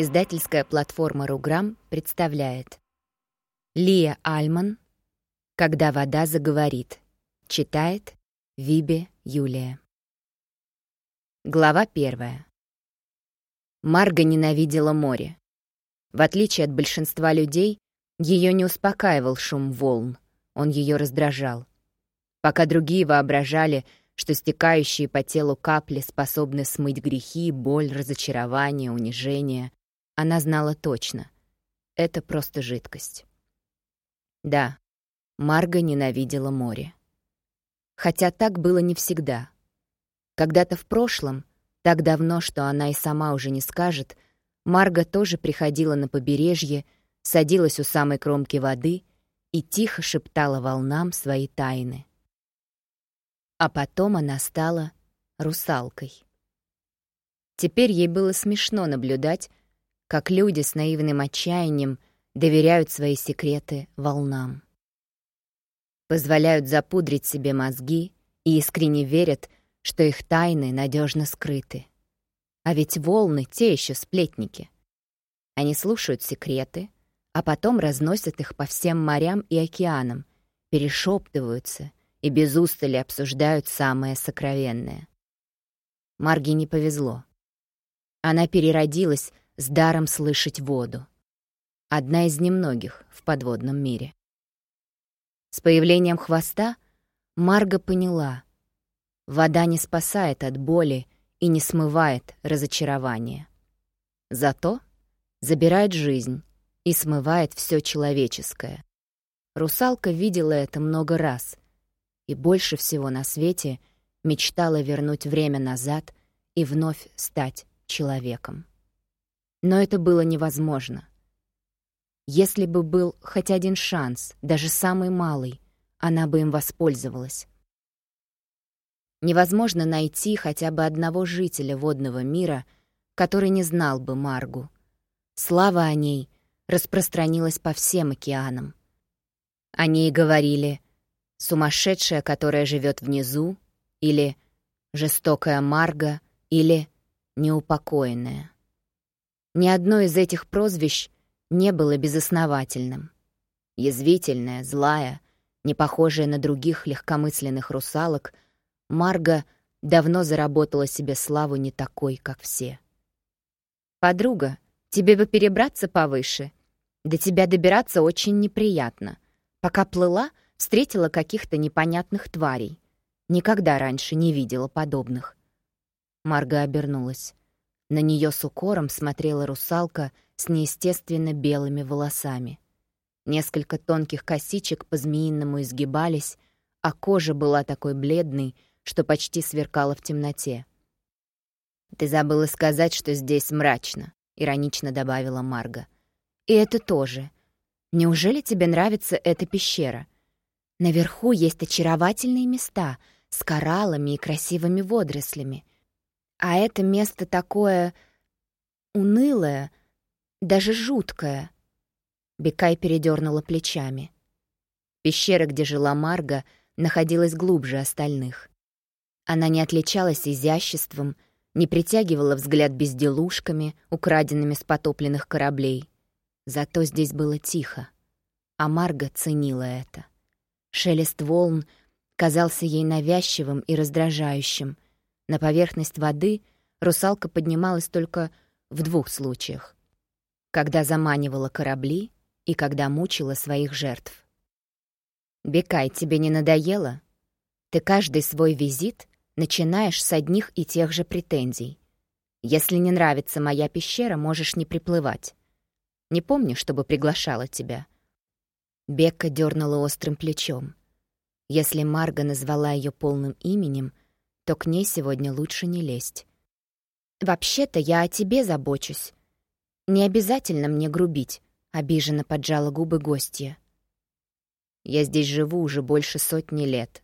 Издательская платформа «Руграм» представляет Лия Альман «Когда вода заговорит» Читает Вибе Юлия Глава первая Марга ненавидела море. В отличие от большинства людей, ее не успокаивал шум волн, он ее раздражал. Пока другие воображали, что стекающие по телу капли способны смыть грехи, боль, разочарование, унижение, она знала точно. Это просто жидкость. Да, Марга ненавидела море. Хотя так было не всегда. Когда-то в прошлом, так давно, что она и сама уже не скажет, Марга тоже приходила на побережье, садилась у самой кромки воды и тихо шептала волнам свои тайны. А потом она стала русалкой. Теперь ей было смешно наблюдать, как люди с наивным отчаянием доверяют свои секреты волнам. Позволяют запудрить себе мозги и искренне верят, что их тайны надежно скрыты. А ведь волны — те еще сплетники. Они слушают секреты, а потом разносят их по всем морям и океанам, перешептываются и без устали обсуждают самое сокровенное. Марге не повезло. Она переродилась с даром слышать воду. Одна из немногих в подводном мире. С появлением хвоста Марга поняла, вода не спасает от боли и не смывает разочарование. Зато забирает жизнь и смывает все человеческое. Русалка видела это много раз и больше всего на свете мечтала вернуть время назад и вновь стать человеком. Но это было невозможно. Если бы был хоть один шанс, даже самый малый, она бы им воспользовалась. Невозможно найти хотя бы одного жителя водного мира, который не знал бы Маргу. Слава о ней распространилась по всем океанам. О ней говорили «сумасшедшая, которая живет внизу» или «жестокая Марга» или «неупокоенная». Ни одно из этих прозвищ не было безосновательным. Язвительная, злая, не похожая на других легкомысленных русалок, Марга давно заработала себе славу не такой, как все. «Подруга, тебе бы перебраться повыше. До тебя добираться очень неприятно. Пока плыла, встретила каких-то непонятных тварей. Никогда раньше не видела подобных». Марга обернулась. На нее с укором смотрела русалка с неестественно белыми волосами. Несколько тонких косичек по-змеиному изгибались, а кожа была такой бледной, что почти сверкала в темноте. «Ты забыла сказать, что здесь мрачно», — иронично добавила Марга. «И это тоже. Неужели тебе нравится эта пещера? Наверху есть очаровательные места с кораллами и красивыми водорослями. А это место такое унылое, даже жуткое. Бекай передернула плечами. Пещера, где жила Марга, находилась глубже остальных. Она не отличалась изяществом, не притягивала взгляд безделушками, украденными с потопленных кораблей. Зато здесь было тихо, а Марга ценила это. Шелест волн казался ей навязчивым и раздражающим — на поверхность воды русалка поднималась только в двух случаях. Когда заманивала корабли и когда мучила своих жертв. «Бекай, тебе не надоело? Ты каждый свой визит начинаешь с одних и тех же претензий. Если не нравится моя пещера, можешь не приплывать. Не помню, чтобы приглашала тебя». Бекка дернула острым плечом. Если Марга назвала ее полным именем — то к ней сегодня лучше не лезть. «Вообще-то я о тебе забочусь. Не обязательно мне грубить», — обиженно поджала губы гостья. «Я здесь живу уже больше сотни лет.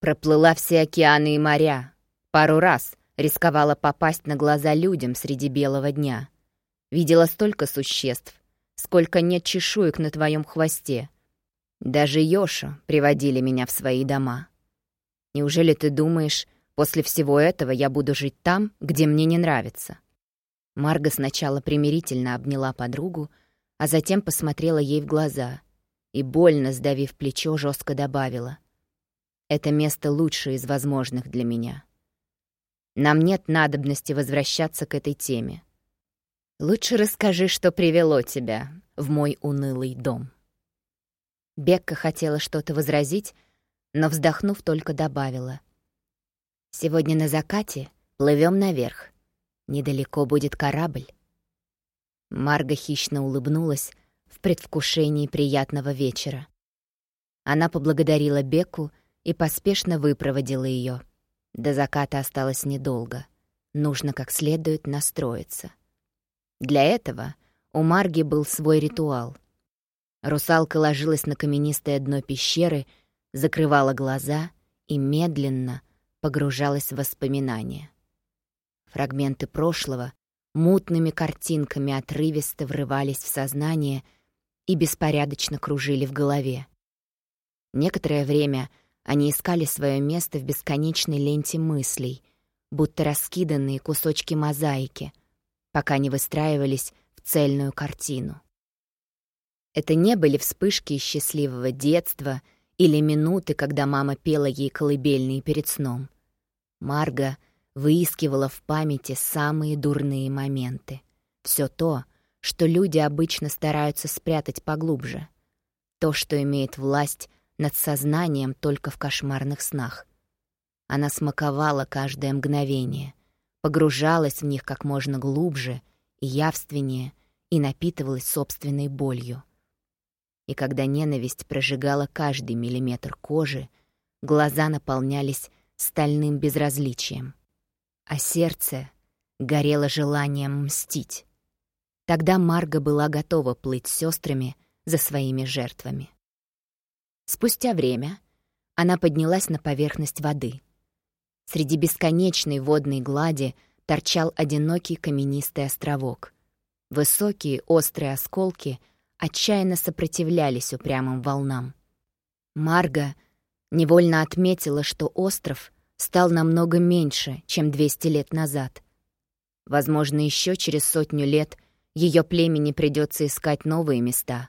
Проплыла все океаны и моря. Пару раз рисковала попасть на глаза людям среди белого дня. Видела столько существ, сколько нет чешуек на твоем хвосте. Даже Йоша приводили меня в свои дома. Неужели ты думаешь, после всего этого я буду жить там, где мне не нравится? Марга сначала примирительно обняла подругу, а затем посмотрела ей в глаза и, больно сдавив плечо, жестко добавила. «Это место лучшее из возможных для меня. Нам нет надобности возвращаться к этой теме. Лучше расскажи, что привело тебя в мой унылый дом». Бекка хотела что-то возразить, но, вздохнув, только добавила. «Сегодня на закате плывем наверх. Недалеко будет корабль». Марга хищно улыбнулась в предвкушении приятного вечера. Она поблагодарила Бекку и поспешно выпроводила ее. До заката осталось недолго. Нужно как следует настроиться. Для этого у Марги был свой ритуал. Русалка ложилась на каменистое дно пещеры, закрывала глаза и медленно погружалась в воспоминания. Фрагменты прошлого мутными картинками отрывисто врывались в сознание и беспорядочно кружили в голове. Некоторое время они искали свое место в бесконечной ленте мыслей, будто раскиданные кусочки мозаики, пока не выстраивались в цельную картину. Это не были вспышки счастливого детства или минуты, когда мама пела ей колыбельные перед сном. Марга выискивала в памяти самые дурные моменты. Все то, что люди обычно стараются спрятать поглубже. То, что имеет власть над сознанием только в кошмарных снах. Она смаковала каждое мгновение, погружалась в них как можно глубже и явственнее и напитывалась собственной болью. И когда ненависть прожигала каждый миллиметр кожи, глаза наполнялись стальным безразличием, а сердце горело желанием мстить. Тогда Марга была готова плыть с сестрами за своими жертвами. Спустя время она поднялась на поверхность воды. Среди бесконечной водной глади торчал одинокий каменистый островок. Высокие острые осколки — отчаянно сопротивлялись упрямым волнам. Марга невольно отметила, что остров стал намного меньше, чем 200 лет назад. Возможно, еще через сотню лет ее племени придется искать новые места.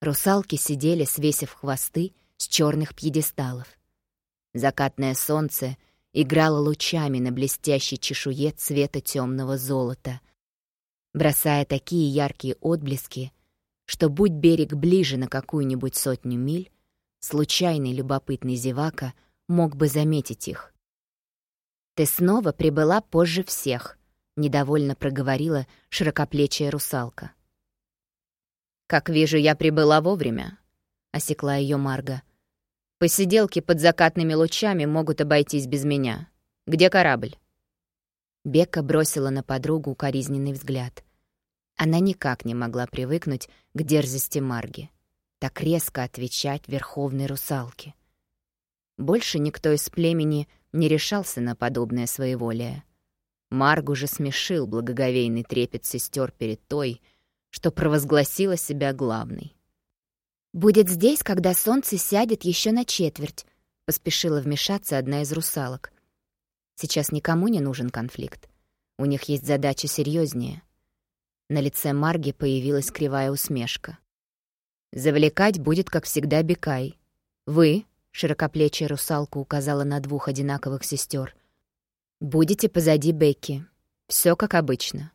Русалки сидели, свесив хвосты с черных пьедесталов. Закатное солнце играло лучами на блестящей чешуе цвета темного золота, бросая такие яркие отблески, что будь берег ближе на какую-нибудь сотню миль, случайный любопытный зевака мог бы заметить их. «Ты снова прибыла позже всех», — недовольно проговорила широкоплечая русалка. «Как вижу, я прибыла вовремя», — осекла ее Марга. «Посиделки под закатными лучами могут обойтись без меня. Где корабль?» Бека бросила на подругу укоризненный взгляд. Она никак не могла привыкнуть к дерзости Марги. Так резко отвечать верховной русалке. Больше никто из племени не решался на подобное своеволие. Маргу же смешил благоговейный трепет сестер перед той, что провозгласила себя главной. «Будет здесь, когда солнце сядет еще на четверть», — поспешила вмешаться одна из русалок. «Сейчас никому не нужен конфликт. У них есть задача серьезнее. На лице Марги появилась кривая усмешка. «Завлекать будет, как всегда, Бекай. Вы, — широкоплечья русалка указала на двух одинаковых сестер, — будете позади Бекки. Все как обычно.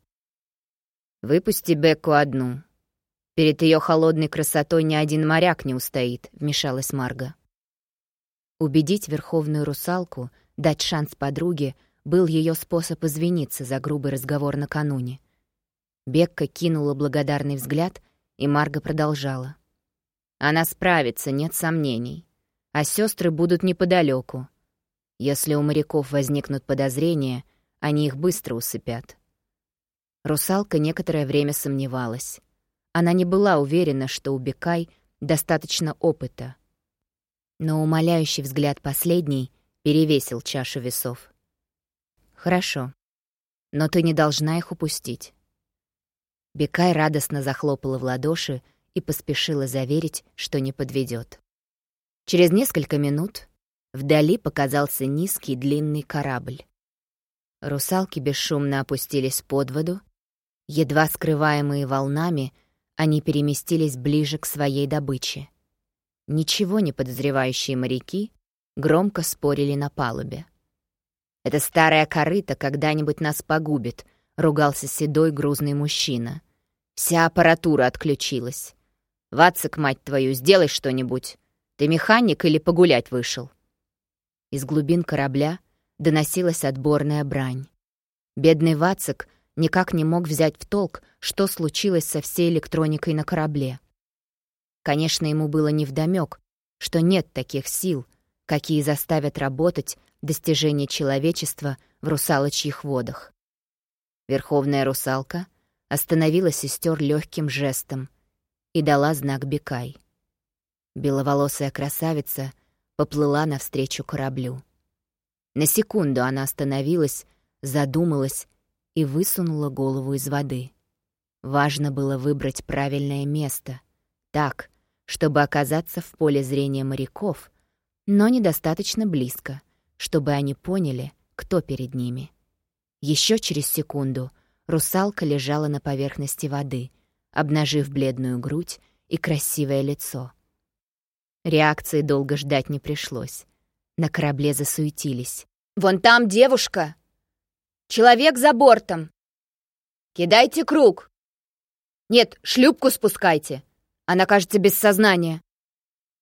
Выпусти Бекку одну. Перед ее холодной красотой ни один моряк не устоит, — вмешалась Марга. Убедить верховную русалку, дать шанс подруге, был ее способ извиниться за грубый разговор накануне. Бекка кинула благодарный взгляд, и Марга продолжала. «Она справится, нет сомнений. А сестры будут неподалеку. Если у моряков возникнут подозрения, они их быстро усыпят». Русалка некоторое время сомневалась. Она не была уверена, что у Бекай достаточно опыта. Но умоляющий взгляд последний перевесил чашу весов. «Хорошо, но ты не должна их упустить. Бекай радостно захлопала в ладоши и поспешила заверить, что не подведет. Через несколько минут вдали показался низкий длинный корабль. Русалки бесшумно опустились под воду. Едва скрываемые волнами, они переместились ближе к своей добыче. Ничего не подозревающие моряки громко спорили на палубе. «Эта старая корыта когда-нибудь нас погубит», — ругался седой грузный мужчина. «Вся аппаратура отключилась. Вацик, мать твою, сделай что-нибудь. Ты механик или погулять вышел?» Из глубин корабля доносилась отборная брань. Бедный Вацик никак не мог взять в толк, что случилось со всей электроникой на корабле. Конечно, ему было невдомёк, что нет таких сил, какие заставят работать достижения человечества в русалочьих водах. Верховная русалка остановила сестер легким жестом и дала знак Бекай. Беловолосая красавица поплыла навстречу кораблю. На секунду она остановилась, задумалась и высунула голову из воды. Важно было выбрать правильное место, так, чтобы оказаться в поле зрения моряков, но недостаточно близко, чтобы они поняли, кто перед ними. Еще через секунду русалка лежала на поверхности воды, обнажив бледную грудь и красивое лицо. Реакции долго ждать не пришлось. На корабле засуетились. «Вон там девушка! Человек за бортом! Кидайте круг! Нет, шлюпку спускайте!» Она, кажется, без сознания».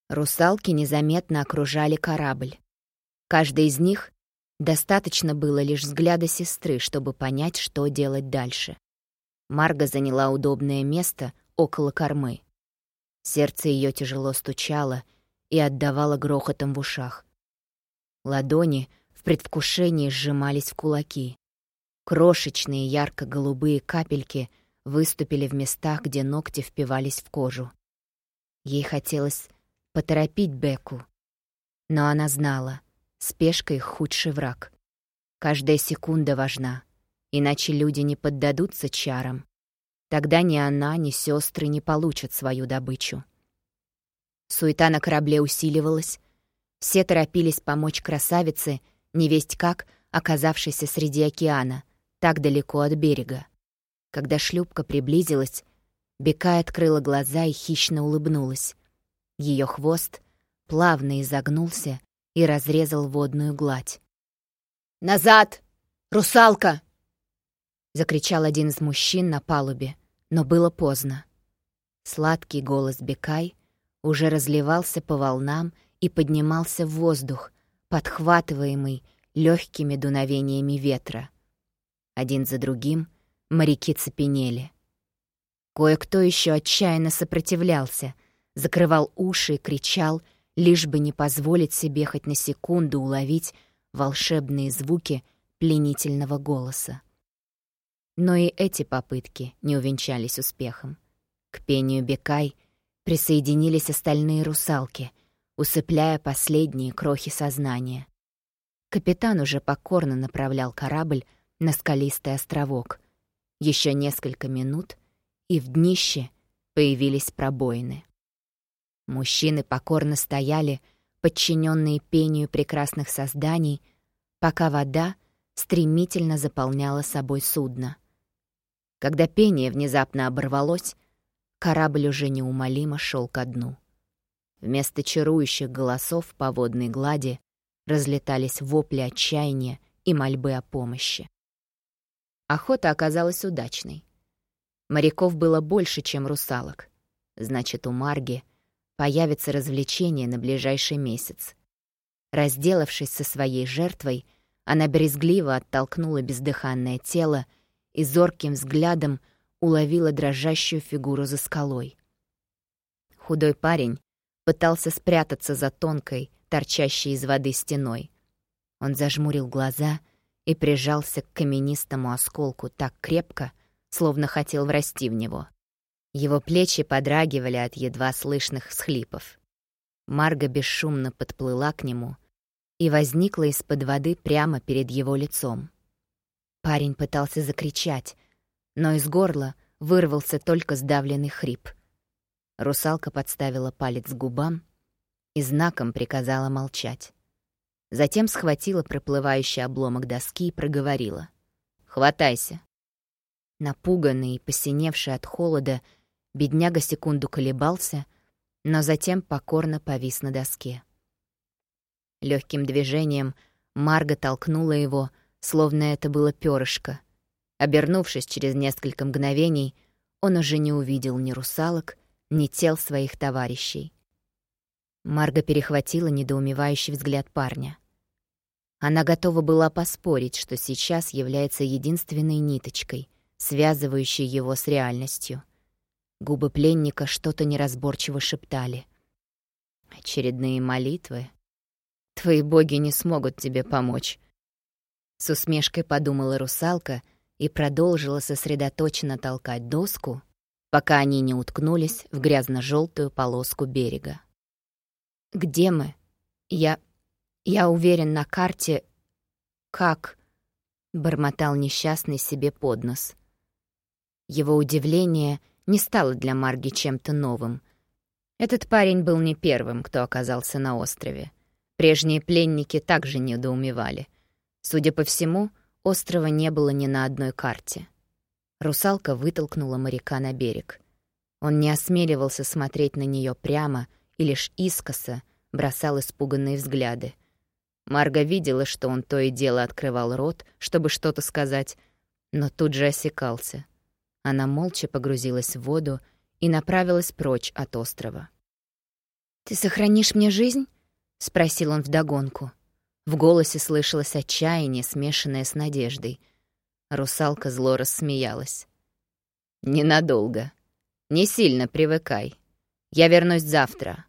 Русалки незаметно окружали корабль. Каждой из них достаточно было лишь взгляда сестры, чтобы понять, что делать дальше. Марга заняла удобное место около кормы. Сердце ее тяжело стучало и отдавало грохотом в ушах. Ладони в предвкушении сжимались в кулаки. Крошечные ярко-голубые капельки — выступили в местах, где ногти впивались в кожу. Ей хотелось поторопить Беку, но она знала, спешка их худший враг. Каждая секунда важна, иначе люди не поддадутся чарам. Тогда ни она, ни сестры не получат свою добычу. Суета на корабле усиливалась. Все торопились помочь красавице, невесть как, оказавшейся среди океана, так далеко от берега. Когда шлюпка приблизилась, Бекай открыла глаза и хищно улыбнулась. Ее хвост плавно изогнулся и разрезал водную гладь. «Назад! Русалка!» — закричал один из мужчин на палубе, но было поздно. Сладкий голос Бекай уже разливался по волнам и поднимался в воздух, подхватываемый легкими дуновениями ветра. Один за другим Моряки цепенели. Кое-кто еще отчаянно сопротивлялся, закрывал уши и кричал, лишь бы не позволить себе хоть на секунду уловить волшебные звуки пленительного голоса. Но и эти попытки не увенчались успехом. К пению Бекай присоединились остальные русалки, усыпляя последние крохи сознания. Капитан уже покорно направлял корабль на скалистый островок, еще несколько минут, и в днище появились пробоины. Мужчины покорно стояли, подчиненные пению прекрасных созданий, пока вода стремительно заполняла собой судно. Когда пение внезапно оборвалось, корабль уже неумолимо шел ко дну. Вместо чарующих голосов по водной глади разлетались вопли отчаяния и мольбы о помощи. Охота оказалась удачной. Моряков было больше, чем русалок. Значит, у Марги появится развлечение на ближайший месяц. Разделавшись со своей жертвой, она брезгливо оттолкнула бездыханное тело и зорким взглядом уловила дрожащую фигуру за скалой. Худой парень пытался спрятаться за тонкой, торчащей из воды стеной. Он зажмурил глаза — и прижался к каменистому осколку так крепко, словно хотел врасти в него. Его плечи подрагивали от едва слышных всхлипов. Марга бесшумно подплыла к нему и возникла из-под воды прямо перед его лицом. Парень пытался закричать, но из горла вырвался только сдавленный хрип. Русалка подставила палец к губам и знаком приказала молчать. Затем схватила проплывающий обломок доски и проговорила. «Хватайся». Напуганный и посиневший от холода, бедняга секунду колебался, но затем покорно повис на доске. Легким движением Марга толкнула его, словно это было перышко. Обернувшись через несколько мгновений, он уже не увидел ни русалок, ни тел своих товарищей. Марга перехватила недоумевающий взгляд парня. Она готова была поспорить, что сейчас является единственной ниточкой, связывающей его с реальностью. Губы пленника что-то неразборчиво шептали. «Очередные молитвы. Твои боги не смогут тебе помочь». С усмешкой подумала русалка и продолжила сосредоточенно толкать доску, пока они не уткнулись в грязно желтую полоску берега. «Где мы? Я... я уверен на карте... Как?» — бормотал несчастный себе под нос. Его удивление не стало для Марги чем-то новым. Этот парень был не первым, кто оказался на острове. Прежние пленники также недоумевали. Судя по всему, острова не было ни на одной карте. Русалка вытолкнула моряка на берег. Он не осмеливался смотреть на нее прямо — и лишь искоса бросал испуганные взгляды. Марга видела, что он то и дело открывал рот, чтобы что-то сказать, но тут же осекался. Она молча погрузилась в воду и направилась прочь от острова. «Ты сохранишь мне жизнь?» — спросил он вдогонку. В голосе слышалось отчаяние, смешанное с надеждой. Русалка зло рассмеялась. «Ненадолго. Не сильно привыкай. Я вернусь завтра».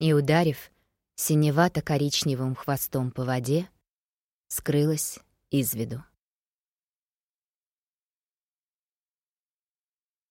И, ударив синевато-коричневым хвостом по воде, скрылась из виду.